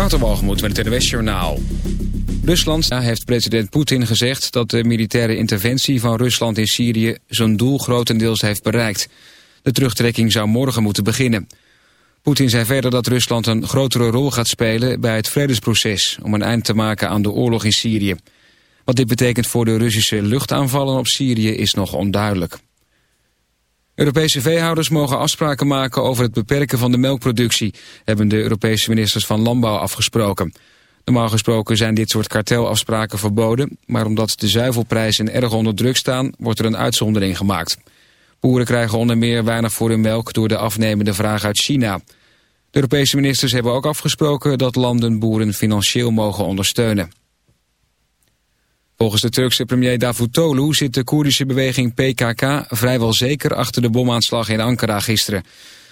Waterwalgemoed met het NWS Journaal. Rusland heeft president Poetin gezegd dat de militaire interventie van Rusland in Syrië zijn doel grotendeels heeft bereikt. De terugtrekking zou morgen moeten beginnen. Poetin zei verder dat Rusland een grotere rol gaat spelen bij het vredesproces om een eind te maken aan de oorlog in Syrië. Wat dit betekent voor de Russische luchtaanvallen op Syrië is nog onduidelijk. Europese veehouders mogen afspraken maken over het beperken van de melkproductie, hebben de Europese ministers van Landbouw afgesproken. Normaal gesproken zijn dit soort kartelafspraken verboden, maar omdat de zuivelprijzen erg onder druk staan, wordt er een uitzondering gemaakt. Boeren krijgen onder meer weinig voor hun melk door de afnemende vraag uit China. De Europese ministers hebben ook afgesproken dat landen boeren financieel mogen ondersteunen. Volgens de Turkse premier Davutoglu zit de Koerdische beweging PKK vrijwel zeker achter de bomaanslag in Ankara gisteren.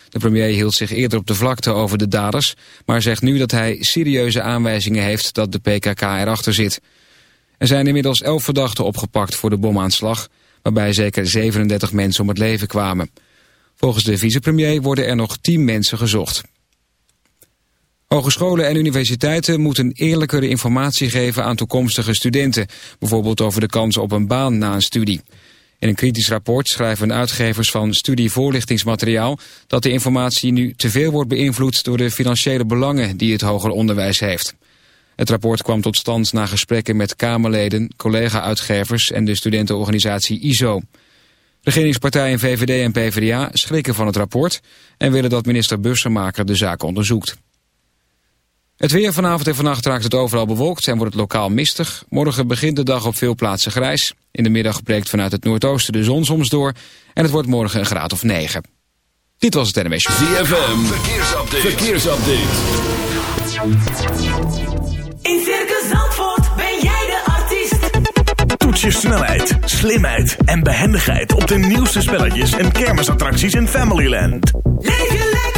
De premier hield zich eerder op de vlakte over de daders, maar zegt nu dat hij serieuze aanwijzingen heeft dat de PKK erachter zit. Er zijn inmiddels elf verdachten opgepakt voor de bomaanslag, waarbij zeker 37 mensen om het leven kwamen. Volgens de vicepremier worden er nog 10 mensen gezocht. Hogescholen en universiteiten moeten eerlijkere informatie geven aan toekomstige studenten, bijvoorbeeld over de kans op een baan na een studie. In een kritisch rapport schrijven uitgevers van studievoorlichtingsmateriaal dat de informatie nu te veel wordt beïnvloed door de financiële belangen die het hoger onderwijs heeft. Het rapport kwam tot stand na gesprekken met Kamerleden, collega-uitgevers en de studentenorganisatie ISO. Regeringspartijen VVD en PvdA schrikken van het rapport en willen dat minister Bussemaker de zaak onderzoekt. Het weer vanavond en vannacht raakt het overal bewolkt en wordt het lokaal mistig. Morgen begint de dag op veel plaatsen grijs. In de middag breekt vanuit het noordoosten de zon soms door. En het wordt morgen een graad of 9. Dit was het NMS ZFM, verkeersupdate. verkeersupdate. In Circus Zandvoort ben jij de artiest. Toets je snelheid, slimheid en behendigheid op de nieuwste spelletjes en kermisattracties in Familyland. Leef je lekker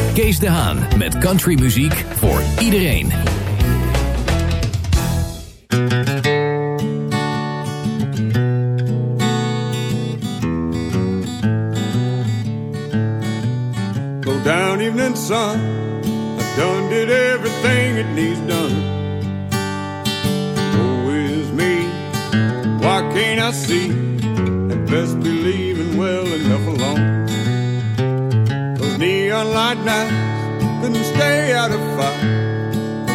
Kees de Haan met countrymuziek voor iedereen. Go down, evening sun. I've done did everything it needs done. Woe is me. Why can't I see? At best be leaving well enough alone. Neon light nights couldn't stay out of fight.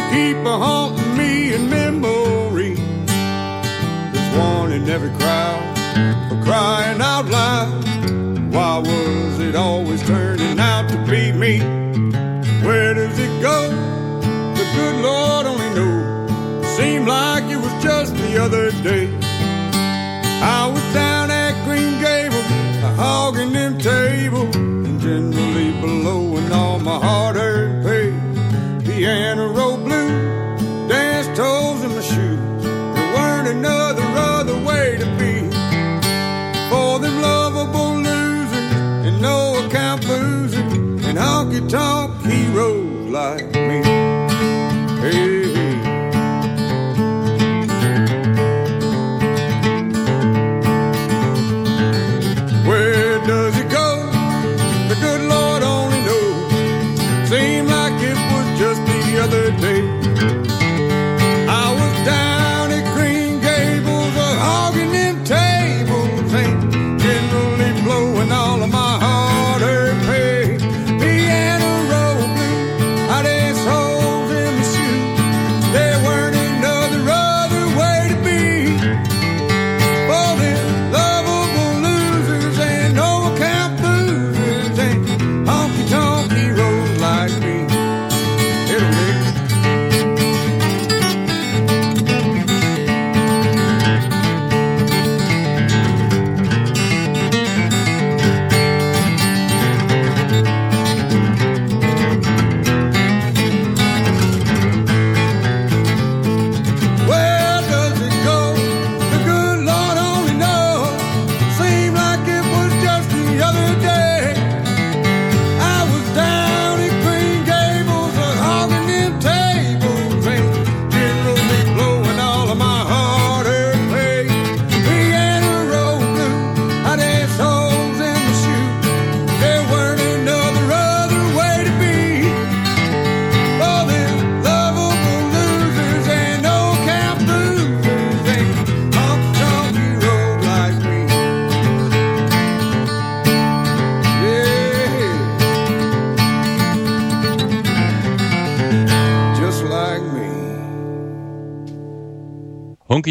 Keep a haunting me in memory. There's one in every crowd for crying out loud. Why was it always turning out to be me? Where does it go? The good Lord only knows. Seemed like it was just the other day. I was down at Green Gable, a hogging them tables, and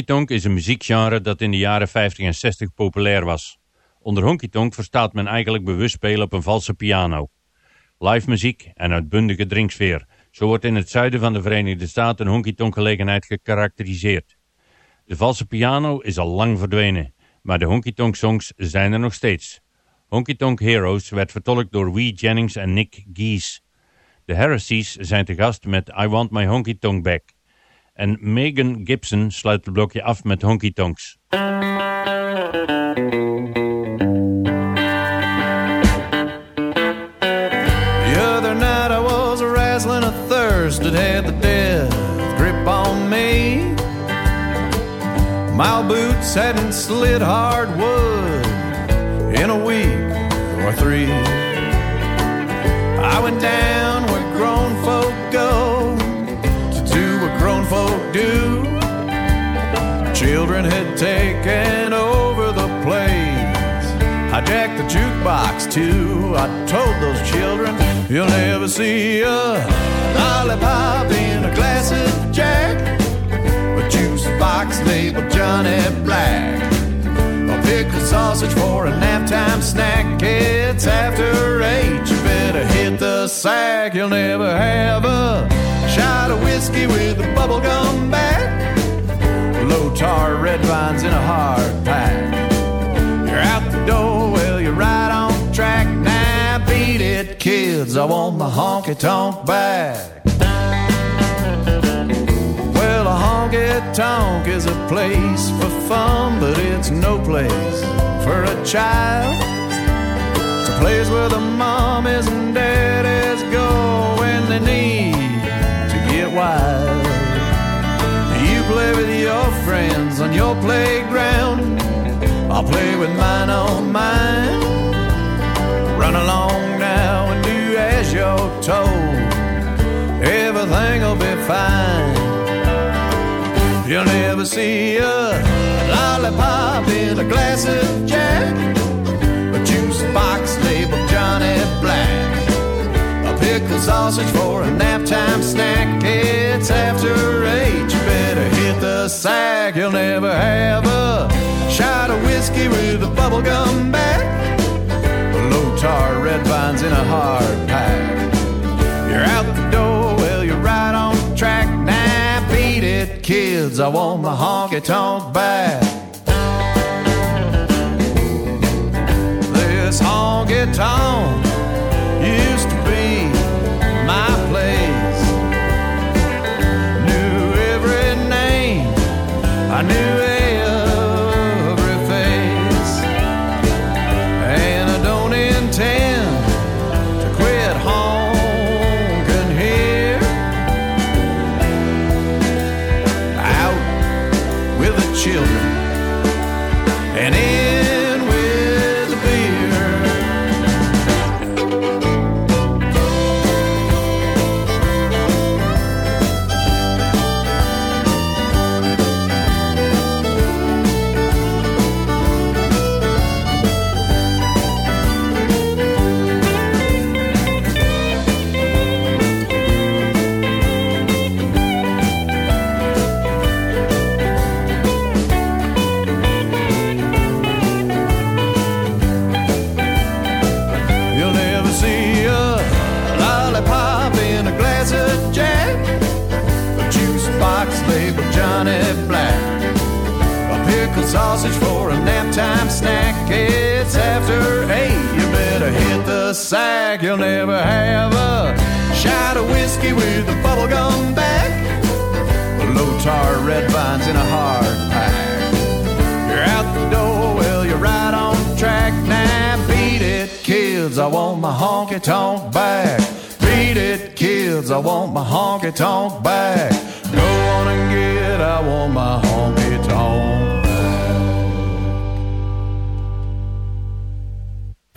Honky tonk is een muziekgenre dat in de jaren 50 en 60 populair was. Onder honky tonk verstaat men eigenlijk bewust spelen op een valse piano. Live muziek en uitbundige drinksfeer. Zo wordt in het zuiden van de Verenigde Staten een honky tonk gelegenheid gekarakteriseerd. De valse piano is al lang verdwenen, maar de honky tonk songs zijn er nog steeds. Honky Tonk Heroes werd vertolkt door Wee Jennings en Nick Geese. De Heresies zijn te gast met I Want My Honky Tonk Back. En Megan Gibson sluit het blokje af met Honky Tonks. The other night I was a wrestling a thirst that had the death grip on me. My boots hadn't slid hardwood in a week or three. I went down do. Children had taken over the place. I jacked the jukebox too. I told those children, you'll never see a lollipop in a glass of Jack. A juice box labeled Johnny Black. A pickle sausage for a nap time snack. It's after eight, you better hit the sack. You'll never have a shot of whiskey with a bubblegum back. Low tar red vines in a hard pack. You're out the door, well, you're right on track. Now beat it, kids. I want my honky tonk back. Well, a honky tonk is a place for fun, but it's no place for a child. It's a place where the mom isn't daddies wild. You play with your friends on your playground. I'll play with mine on mine. Run along now and do as you're told. Everything'll be fine. You'll never see a lollipop in a glass of Jack. A juice box labeled Johnny Black. Pickle sausage for a nap time snack. It's after eight, you better hit the sack. You'll never have a shot of whiskey with a bubblegum back. Low tar red vines in a hard pack. You're out the door, well, you're right on track. Now beat it, kids. I want my honky tonk back. This honky tonk I knew every You'll never have a shot of whiskey with a bubblegum back. Low tar red vines in a hard pack. You're out the door, well, you're right on track. Now beat it, kids. I want my honky tonk back. Beat it, kids. I want my honky tonk back. Go on and get, I want my honky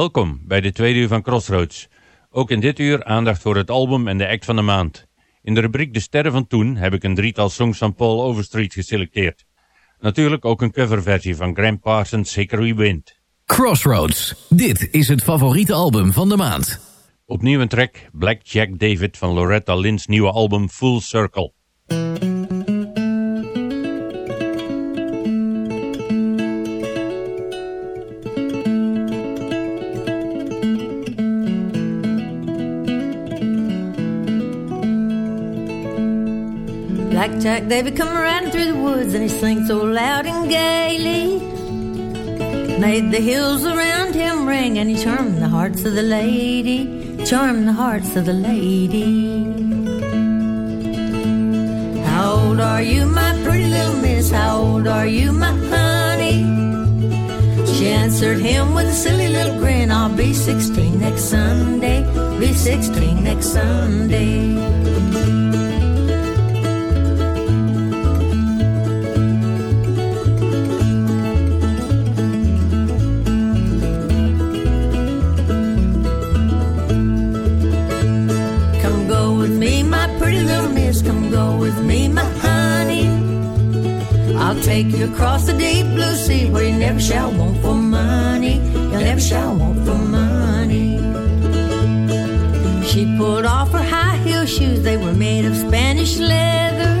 Welkom bij de tweede uur van Crossroads. Ook in dit uur aandacht voor het album en de act van de maand. In de rubriek De Sterren van Toen heb ik een drietal songs van Paul Overstreet geselecteerd. Natuurlijk ook een coverversie van Graham Parsons' Hickory Wind. Crossroads. Dit is het favoriete album van de maand. Opnieuw een track Black Jack David van Loretta Lynn's nieuwe album Full Circle. Black Jack David come riding through the woods and he sings so loud and gaily. Made the hills around him ring and he charmed the hearts of the lady, charmed the hearts of the lady. How old are you, my pretty little miss? How old are you, my honey? She answered him with a silly little grin. I'll be 16 next Sunday, be 16 next Sunday. With me, my honey. I'll take you across the deep blue sea where you never shall want for money. You never shall want for money. She pulled off her high heel shoes, they were made of Spanish leather.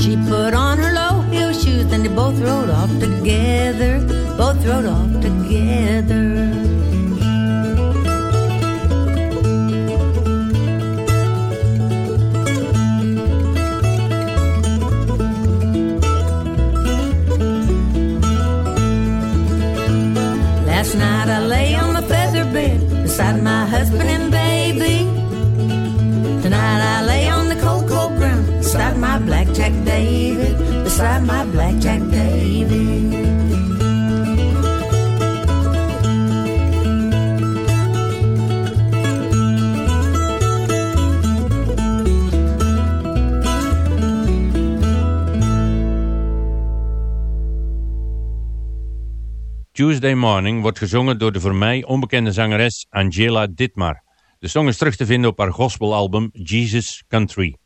She put on her low heel shoes, and they both rode off together. Both rode off together. Blackjack David, beside my blackjack David. Tuesday Morning wordt gezongen door de voor mij onbekende zangeres Angela Ditmar. De song is terug te vinden op haar gospelalbum Jesus Country.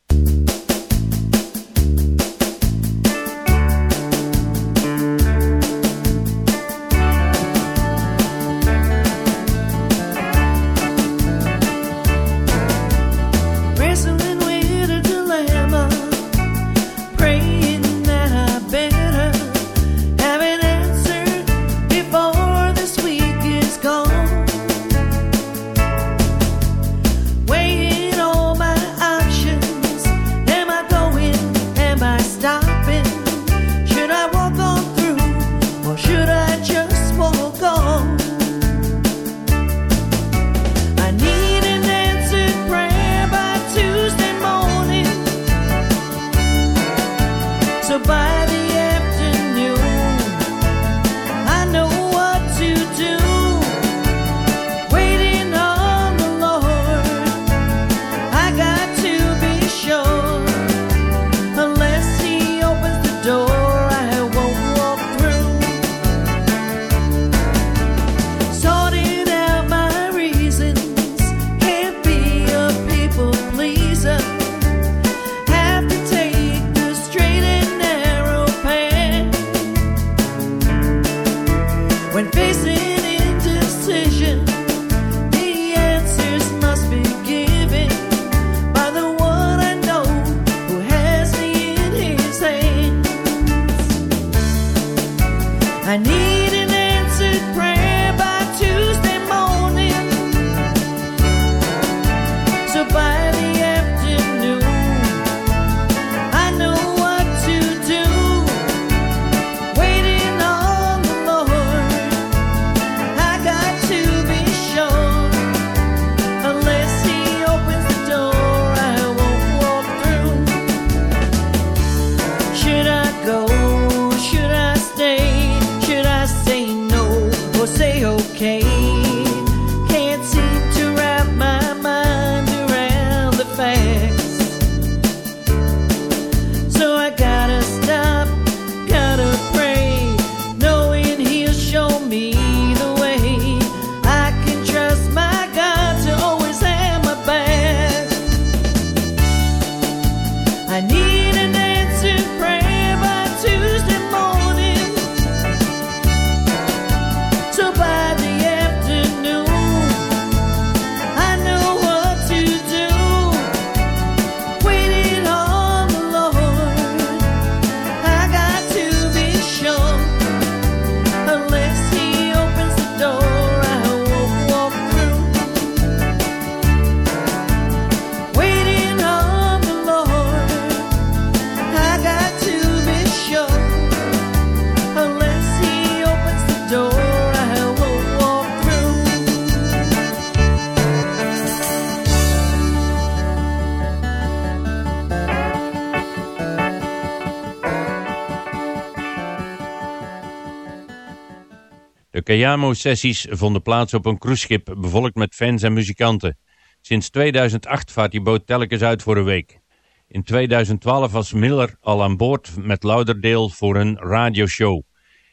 De Kayamo-sessies vonden plaats op een cruiseschip bevolkt met fans en muzikanten. Sinds 2008 vaart die boot telkens uit voor een week. In 2012 was Miller al aan boord met Lauderdale voor een radioshow.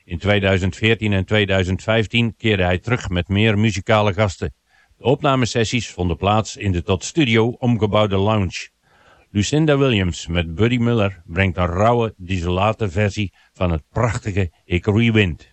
In 2014 en 2015 keerde hij terug met meer muzikale gasten. De opnamesessies vonden plaats in de tot studio omgebouwde lounge. Lucinda Williams met Buddy Miller brengt een rauwe, desolate versie van het prachtige Hickory Wind.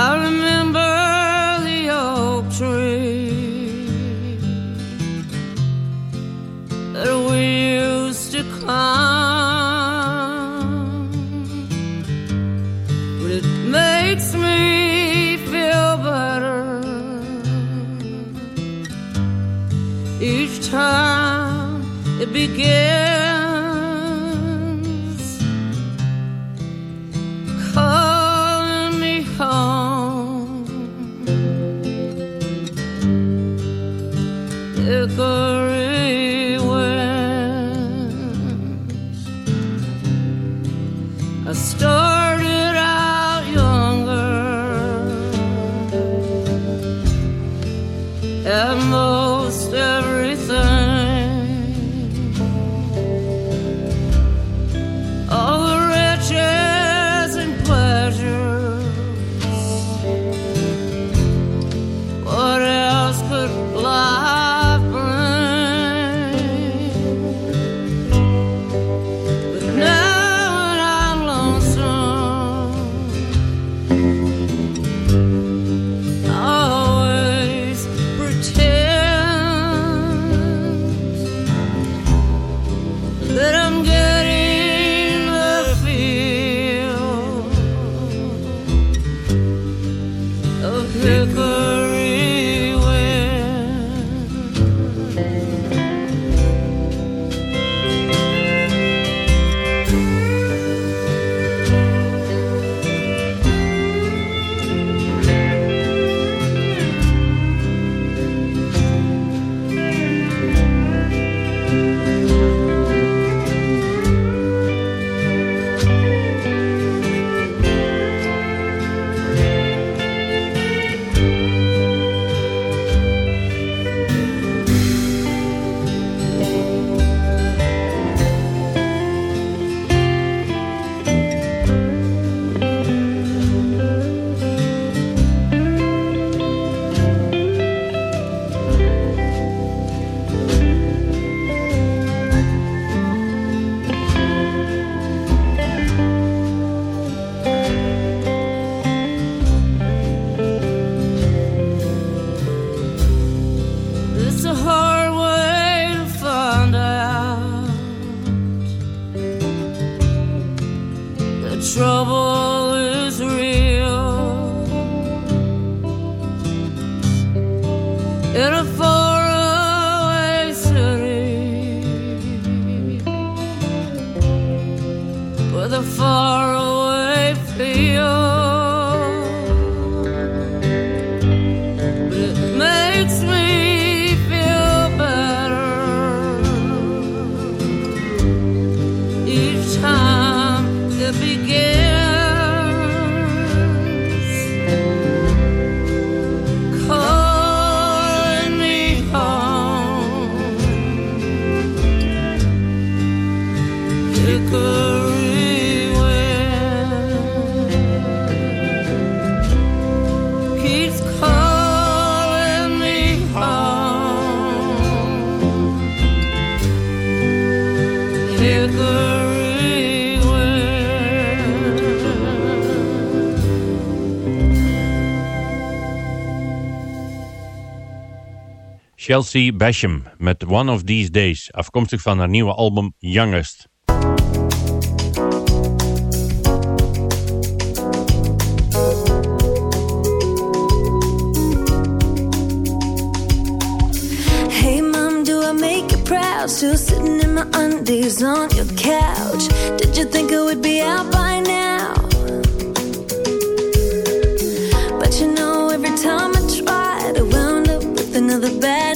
I remember the oak tree that we used to climb. But it makes me feel better each time it begins Chelsea Basham met One of These Days, afkomstig van haar nieuwe album Youngest. Still sitting in my undies on your couch. Did you think I would be out by now? But you know, every time I try, I wound up with another bad.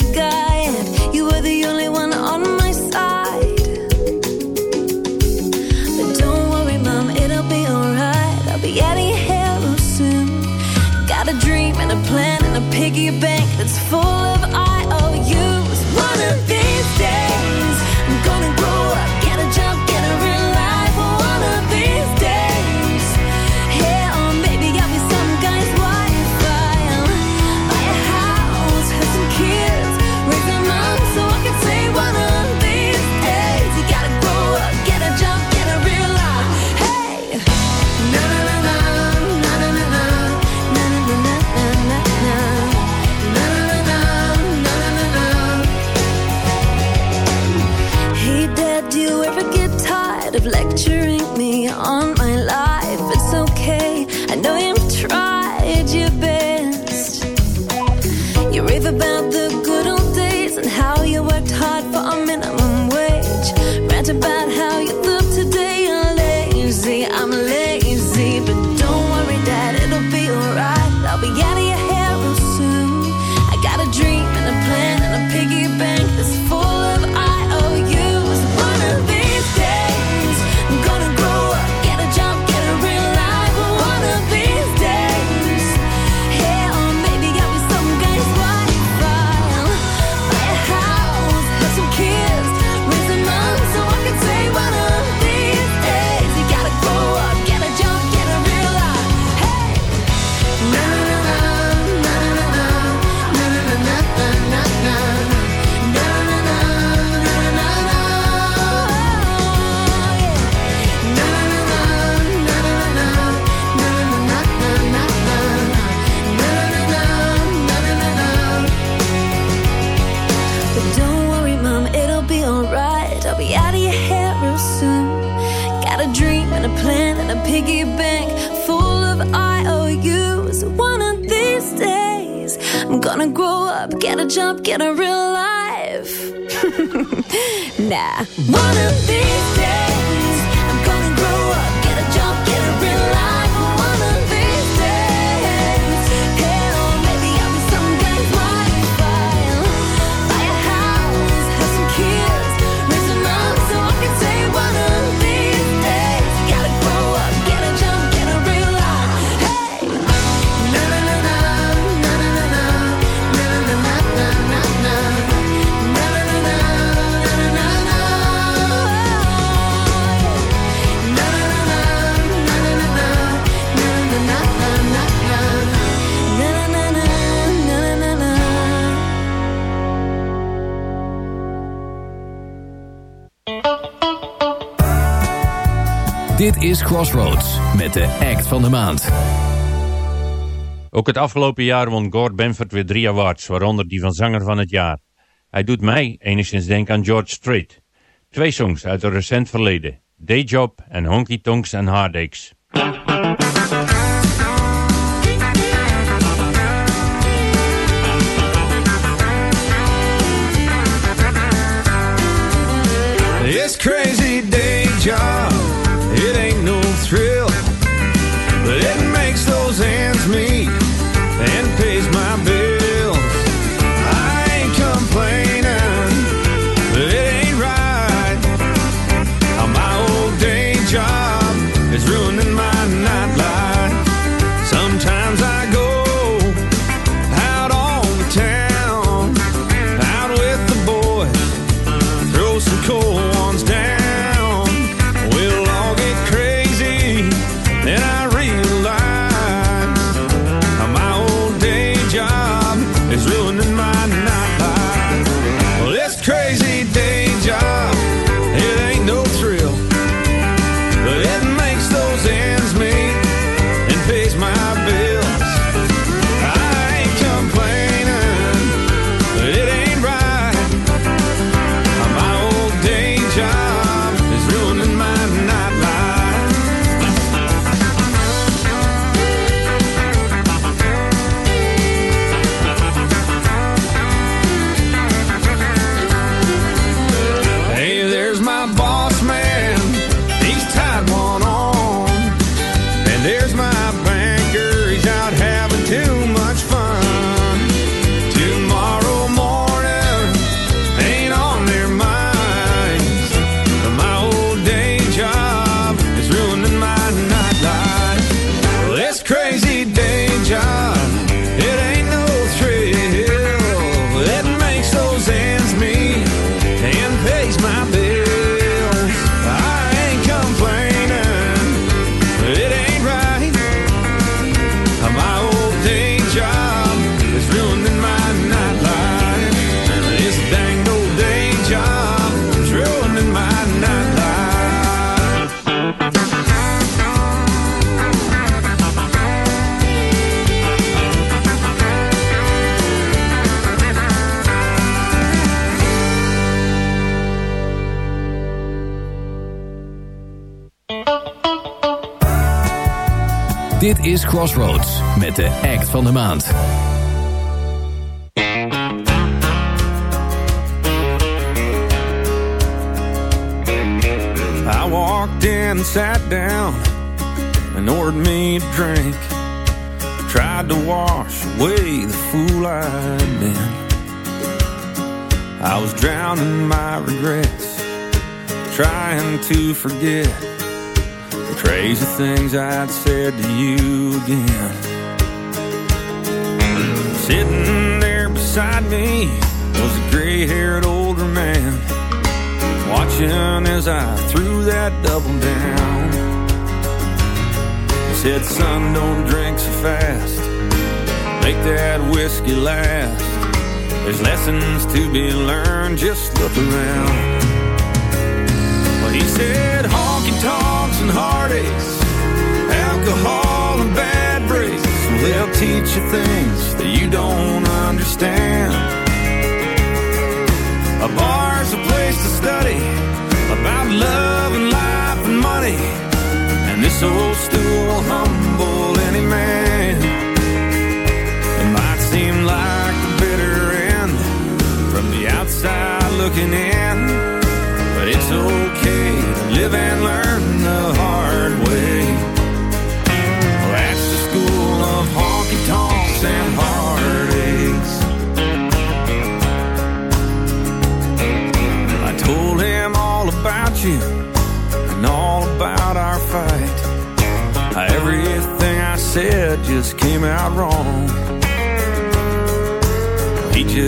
Crossroads met de act van de maand. Ook het afgelopen jaar won Gord Benford weer drie awards, waaronder die van Zanger van het Jaar. Hij doet mij enigszins denken aan George Strait. Twee songs uit het recent verleden, Day Job en Honky Tonks and Heartaches. Is Crossroads met de act van de maand. I walked in sat down and ordered me a drink. Tried to wash away the fool I'd been. I was drowning my regrets, trying to forget crazy things I'd said to you again. Sitting there beside me was a gray haired older man watching as I threw that double down. He said, son, don't drink so fast. Make that whiskey last. There's lessons to be learned, just look around. Well, he said, they'll teach you things that you don't understand. A bar's a place to study about love and life and money. And this old stool will humble any man. It might seem like the bitter end from the outside looking in,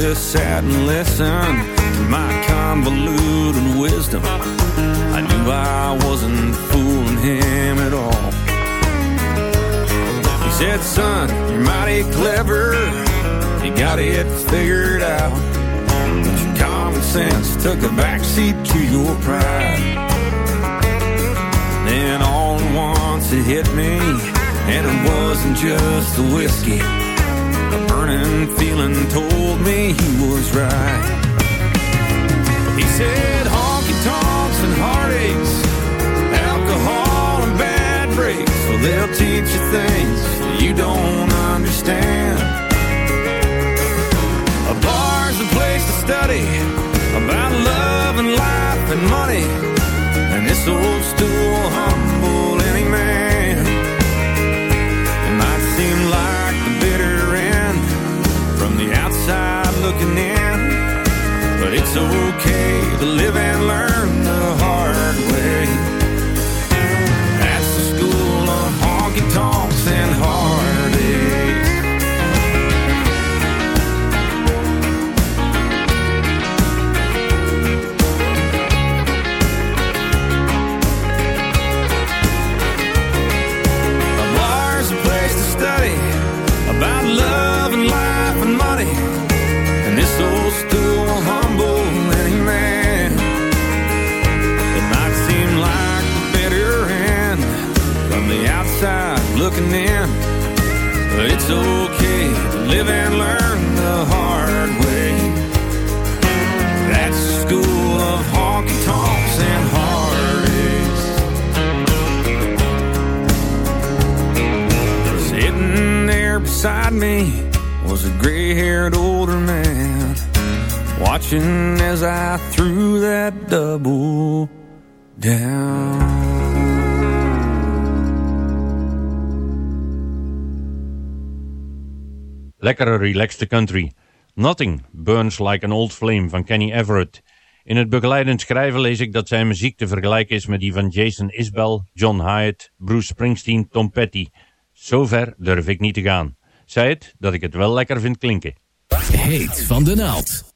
just sat and listened to my convoluted wisdom. I knew I wasn't fooling him at all. He said, son, you're mighty clever. You got it figured out. But your common sense took a backseat to your pride. Then all at once it hit me, and it wasn't just the whiskey. Burning feeling told me he was right. He said, honky tonks and heartaches, alcohol and bad breaks. Well, they'll teach you things you don't understand. A bar's a place to study about love and life and money. And this old stool humble looking in, but it's okay to live and learn Lekkere relaxed country. Nothing burns like an old flame van Kenny Everett. In het begeleidend schrijven lees ik dat zijn muziek te vergelijken is met die van Jason Isbell, John Hyatt, Bruce Springsteen, Tom Petty. Zover durf ik niet te gaan. Zij het dat ik het wel lekker vind klinken. Heet van de naald.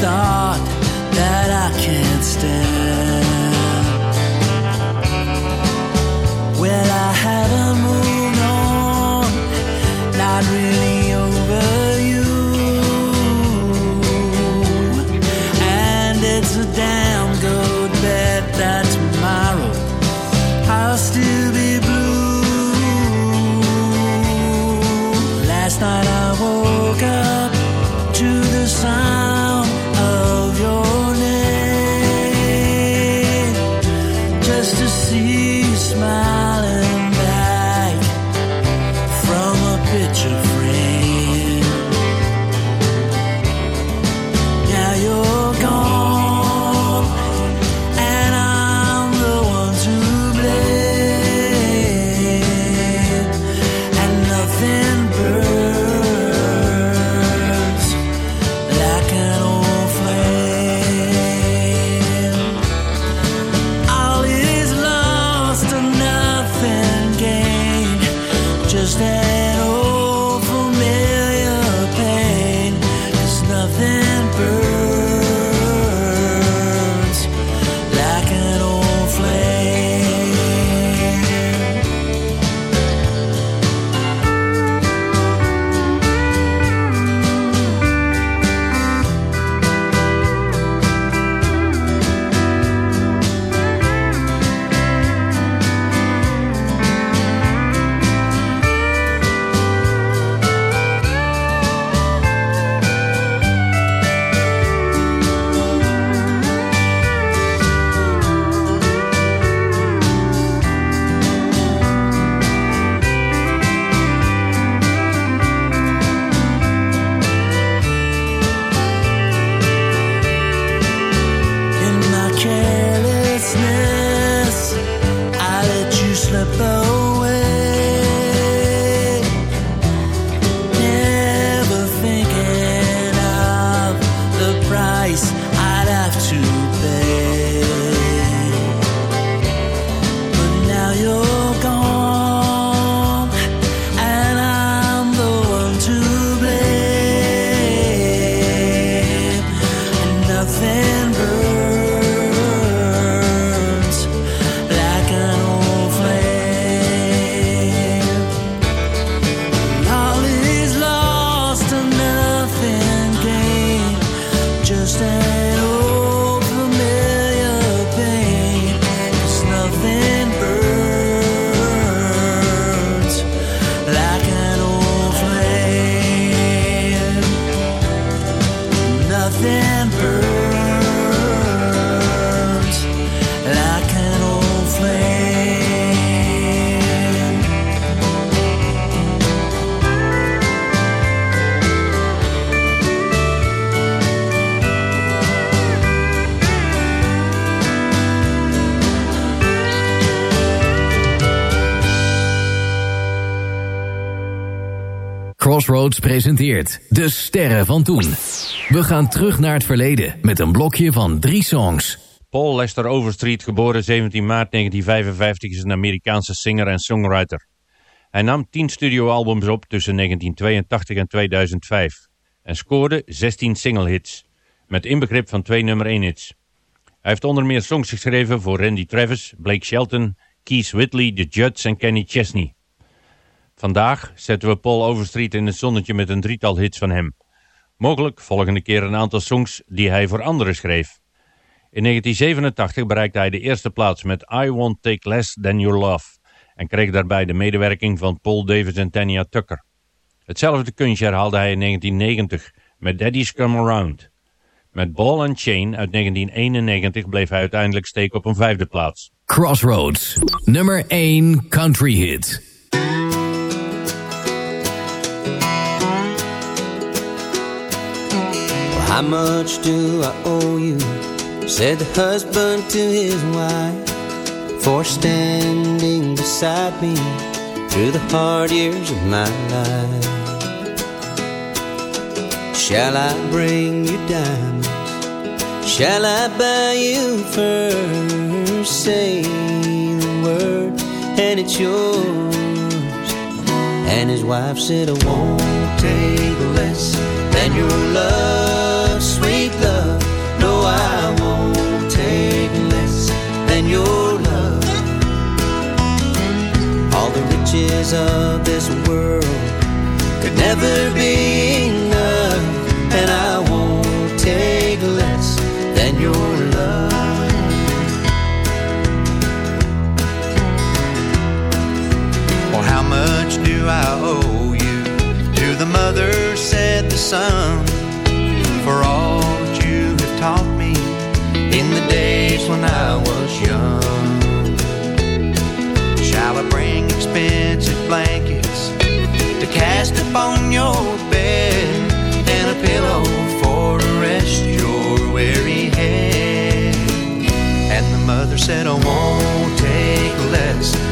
thought that I can't stand. Well, I haven't moved on, not really. Presenteert De Sterren van Toen. We gaan terug naar het verleden met een blokje van drie songs. Paul Lester Overstreet, geboren 17 maart 1955, is een Amerikaanse singer en songwriter. Hij nam 10 studioalbums op tussen 1982 en 2005 en scoorde 16 singlehits, met inbegrip van twee nummer 1 hits. Hij heeft onder meer songs geschreven voor Randy Travis, Blake Shelton, Keith Whitley, The Judds en Kenny Chesney. Vandaag zetten we Paul Overstreet in het zonnetje met een drietal hits van hem. Mogelijk volgende keer een aantal songs die hij voor anderen schreef. In 1987 bereikte hij de eerste plaats met I Won't Take Less Than Your Love en kreeg daarbij de medewerking van Paul Davis en Tanya Tucker. Hetzelfde kunstje herhaalde hij in 1990 met Daddy's Come Around. Met Ball and Chain uit 1991 bleef hij uiteindelijk steken op een vijfde plaats. Crossroads, nummer 1 country hit. How much do I owe you? Said the husband to his wife for standing beside me through the hard years of my life. Shall I bring you diamonds? Shall I buy you furs? Say the word, and it's yours. And his wife said, I won't take less than your love, I won't take less than your love. All the riches of this world could never be enough, and I won't take less than your love. Well, how much do I owe you? To the mother the son, when I was young. Shall I bring expensive blankets to cast upon your bed and a pillow for to rest your weary head? And the mother said, I won't take less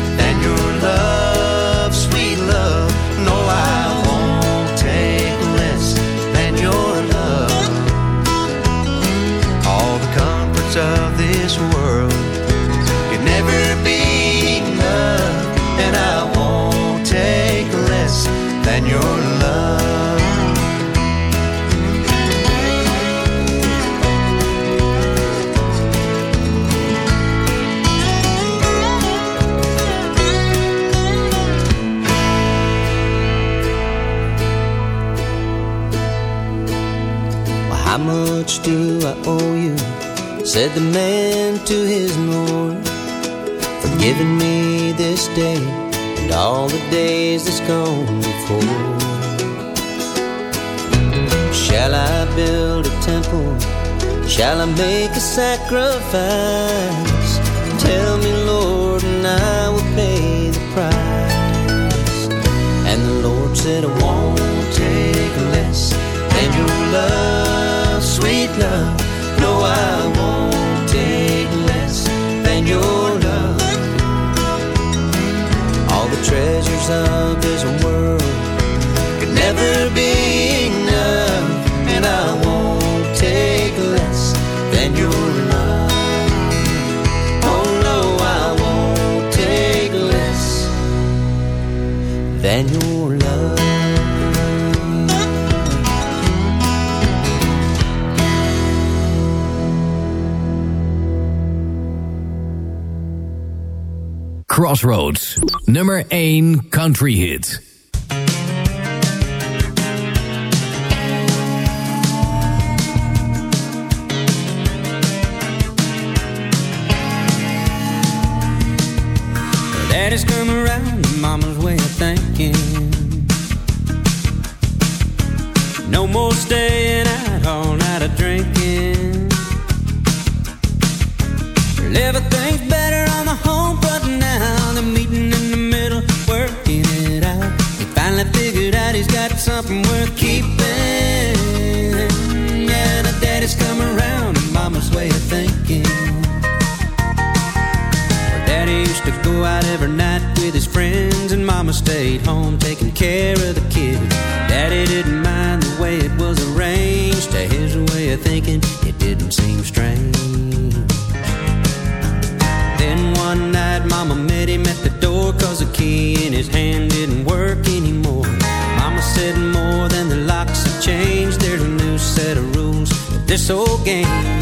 I owe you? Said the man to his Lord, for giving me this day and all the days that's gone before. Shall I build a temple? Shall I make a sacrifice? Tell me, Lord, and I will pay the price. And the Lord said, I won't take less than your love, No, I won't take less than your love. All the treasures of this world could never be enough, and I won't take less than your love. Oh no, I won't take less than your Crossroads. Nummer 1 country hit. Daddy's come around, mama's way stayed home taking care of the kids. Daddy didn't mind the way it was arranged. To his way of thinking, it didn't seem strange. Then one night, Mama met him at the door, cause the key in his hand didn't work anymore. Mama said, More than the locks have changed, there's a new set of rules to this old game.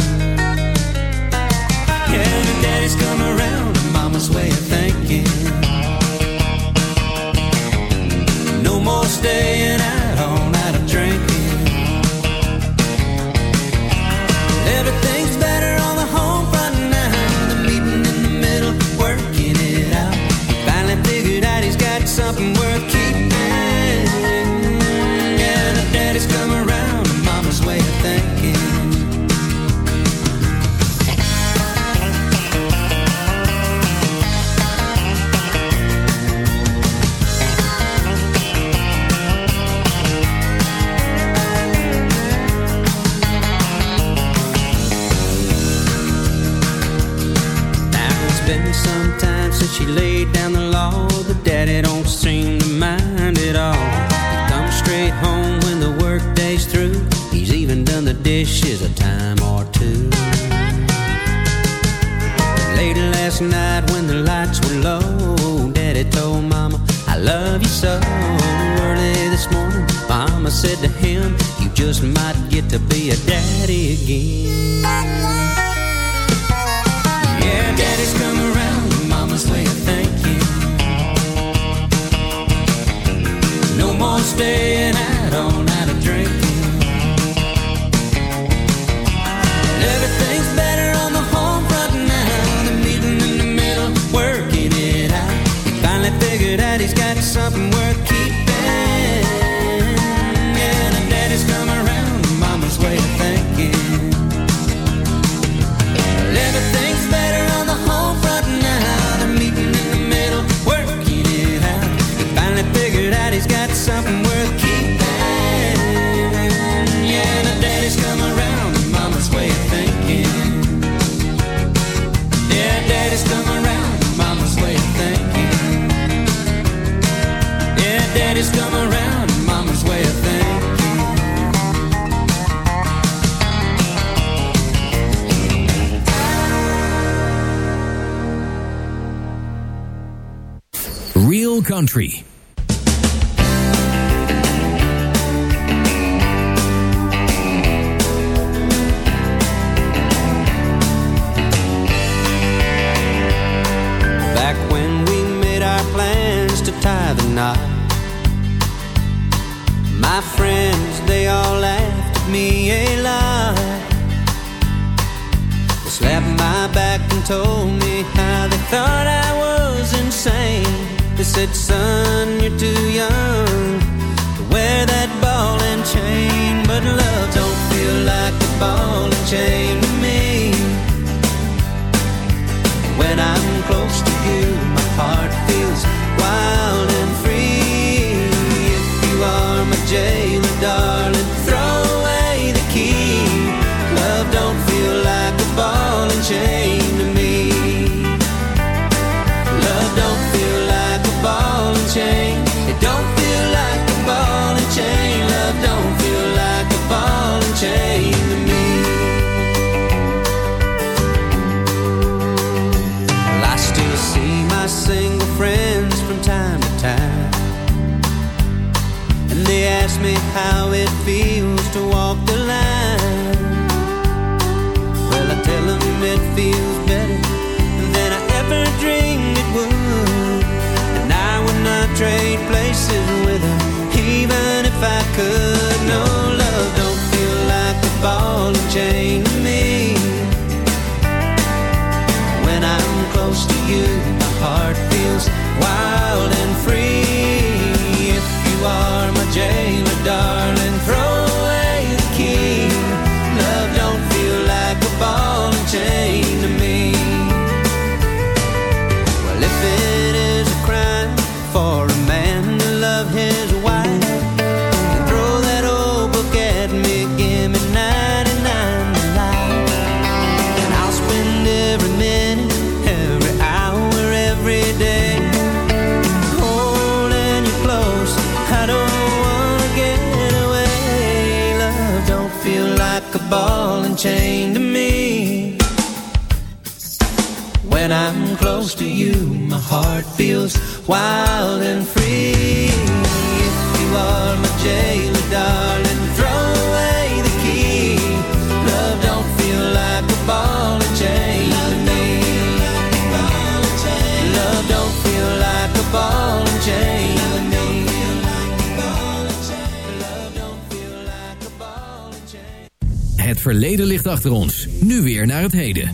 Been some time since she laid down the law, but daddy don't seem to mind at all. He comes straight home when the workday's through. He's even done the dishes a time or two. Late last night when the lights were low, daddy told mama, I love you so. Early this morning, mama said to him, You just might get to be a daddy again. Around Country. Back when we made our plans to tie the knot My friends, they all laughed at me a lot They slapped my back and told me how they thought I was insane son, you're too young To wear that ball and chain. But love don't feel like a ball and chain how it feels to walk chained to me. When I'm close to you, my heart feels wild and free. If you are my J. verleden ligt achter ons. Nu weer naar het heden.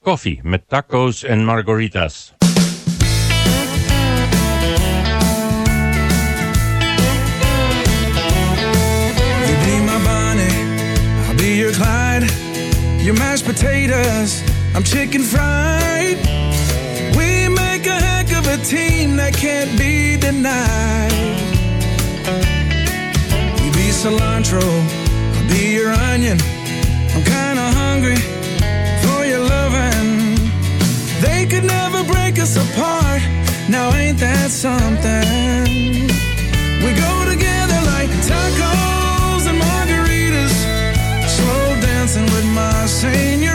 Koffie met tacos en margaritas. My Bonnie, I'll be your Clyde. Your mashed potatoes, I'm chicken fried. We make a heck of a team that can't be denied. You be cilantro. be your onion. I'm kinda hungry for your loving. They could never break us apart. Now ain't that something? We go together like tacos and margaritas. Slow dancing with my senior.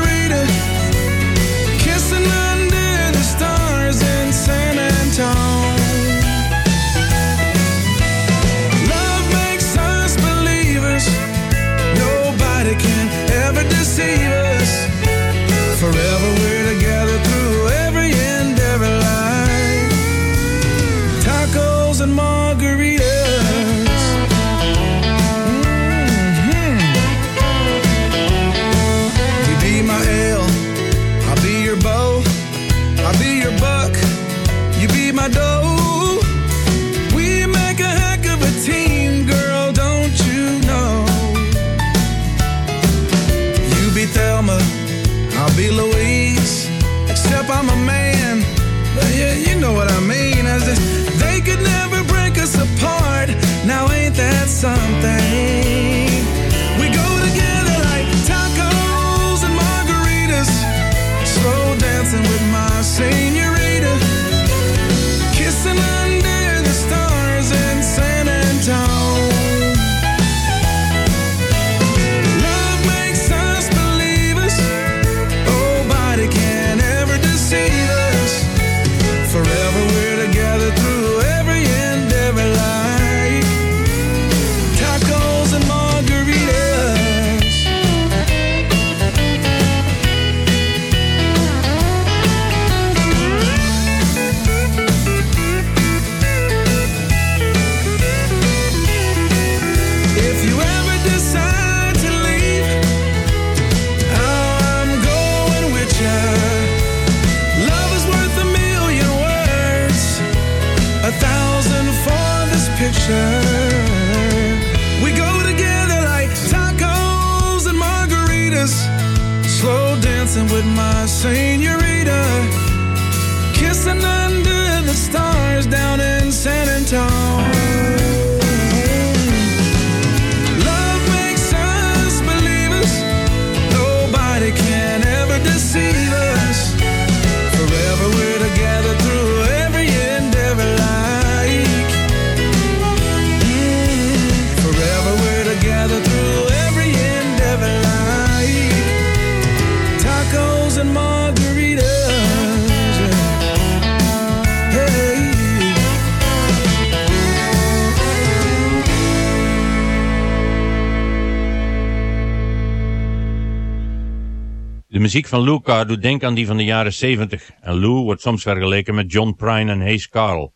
muziek van Lou Carr doet denken aan die van de jaren 70 en Lou wordt soms vergeleken met John Prine en Hayes Carl.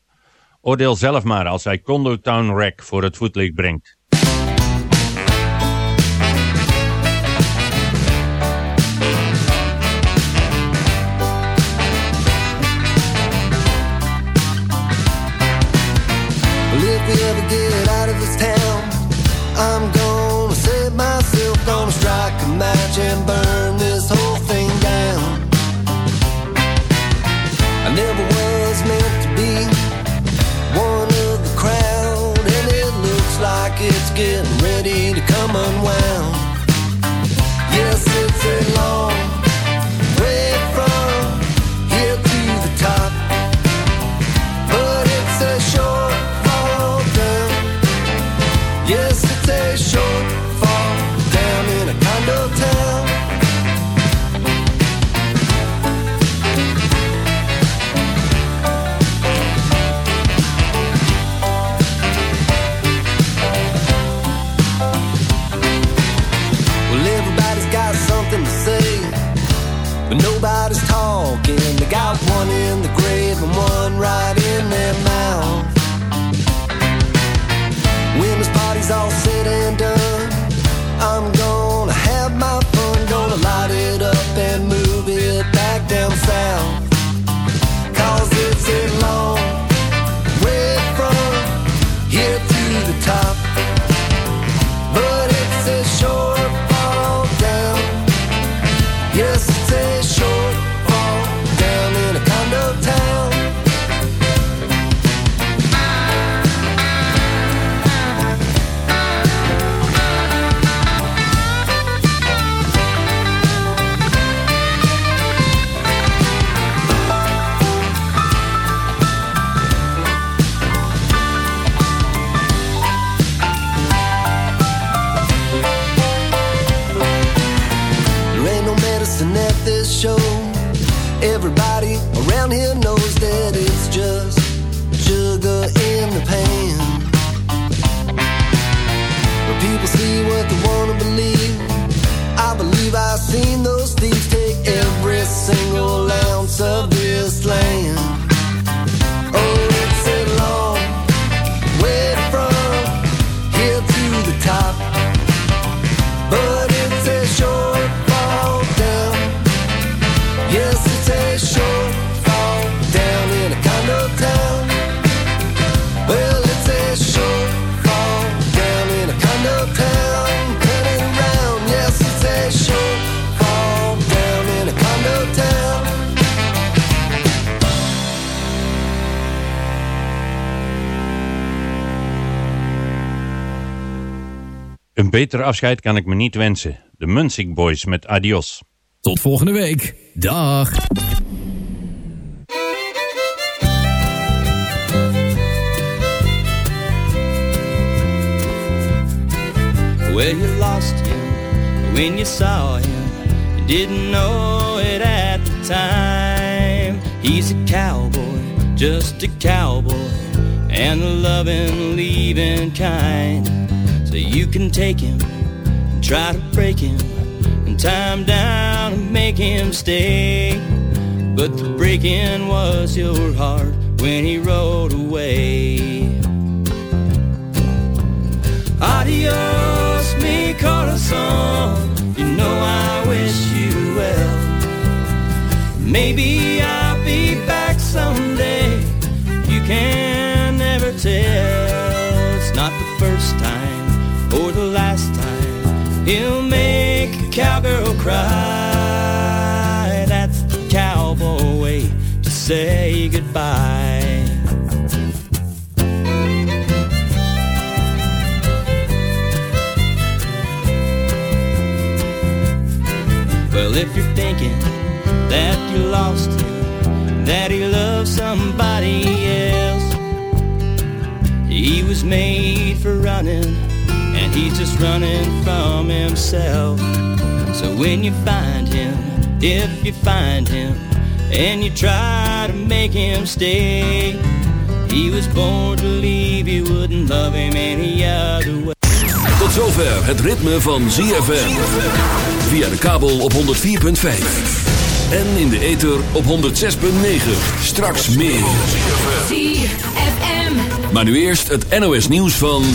Oordeel zelf maar als hij Condo Town Rack voor het voetlicht brengt. Beter afscheid kan ik me niet wensen. De Munsik Boys met Adios. Tot volgende week. Dag. Well, you lost him when you saw him. You didn't know it at the time. He's a cowboy, just a cowboy, and a loving, leaving kind. So you can take him and try to break him and him down and make him stay. But the breaking was your heart when he rode away. Adios, mi corazón. You know I wish you well. Maybe I'll be back someday. You can never tell. It's not the first time he'll make a cowgirl cry. That's the cowboy way to say goodbye. Well, if you're thinking that you lost him, that he loves somebody else, he was made for running, he's just running from himself. So when you find him, if you find him, and you try to make him stay, he was born to leave, you wouldn't love him any other way. Tot zover het ritme van ZFM. Via de kabel op 104.5. En in de ether op 106.9. Straks meer. ZFM. Maar nu eerst het NOS nieuws van...